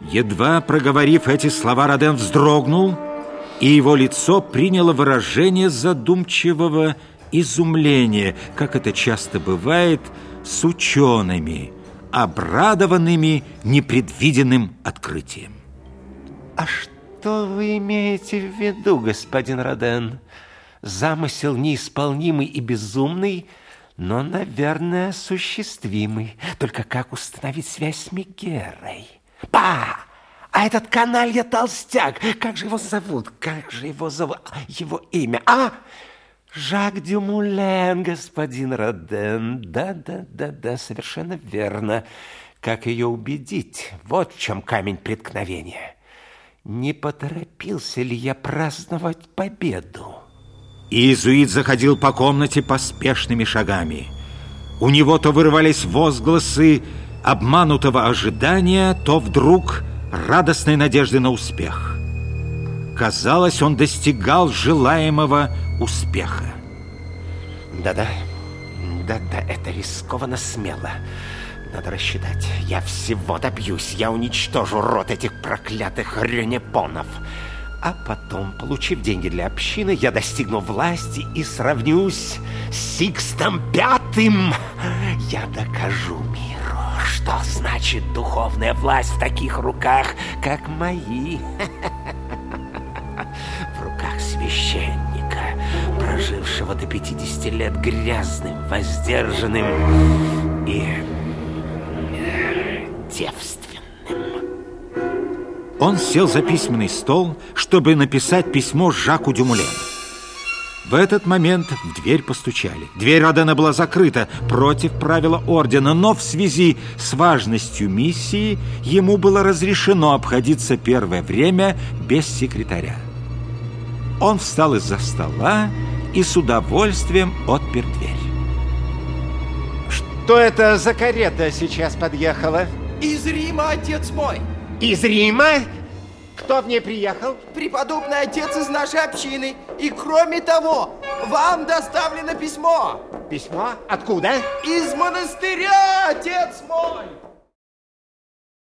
Едва проговорив эти слова, Роден вздрогнул, и его лицо приняло выражение задумчивого изумления, как это часто бывает с учеными, обрадованными непредвиденным открытием. А что вы имеете в виду, господин Роден? Замысел неисполнимый и безумный, но, наверное, осуществимый. Только как установить связь с Мегерой? Па! А этот каналья толстяк, как же его зовут? Как же его зовут? Его имя? А? Жак Дюмулен, господин Роден. Да-да-да-да, совершенно верно. Как ее убедить? Вот в чем камень преткновения. Не поторопился ли я праздновать победу? Иезуит заходил по комнате поспешными шагами. У него то вырывались возгласы обманутого ожидания, то вдруг радостной надежды на успех. Казалось, он достигал желаемого успеха. Да-да, да-да, это рискованно смело. Надо рассчитать. Я всего добьюсь. Я уничтожу рот этих проклятых ренепонов. А потом, получив деньги для общины, я достигну власти и сравнюсь с Сикстом Пятым. Я докажу миру, что значит духовная власть в таких руках, как мои. В руках священника, прожившего до 50 лет грязным, воздержанным и девственным. Он сел за письменный стол, чтобы написать письмо Жаку Дюмулену. В этот момент в дверь постучали. Дверь Родена была закрыта против правила ордена, но в связи с важностью миссии ему было разрешено обходиться первое время без секретаря. Он встал из-за стола и с удовольствием отпер дверь. Что это за карета сейчас подъехала? Из Рима, отец мой! Из Рима? Кто в ней приехал? Преподобный отец из нашей общины. И кроме того, вам доставлено письмо. Письмо? Откуда? Из монастыря, отец мой.